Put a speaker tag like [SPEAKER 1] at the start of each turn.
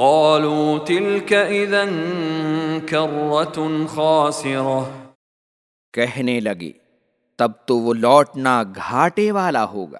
[SPEAKER 1] قالوا تلك اذا كرة خاسرة.
[SPEAKER 2] کہنے لگے تب تو وہ لوٹنا گھاٹے والا ہوگا۔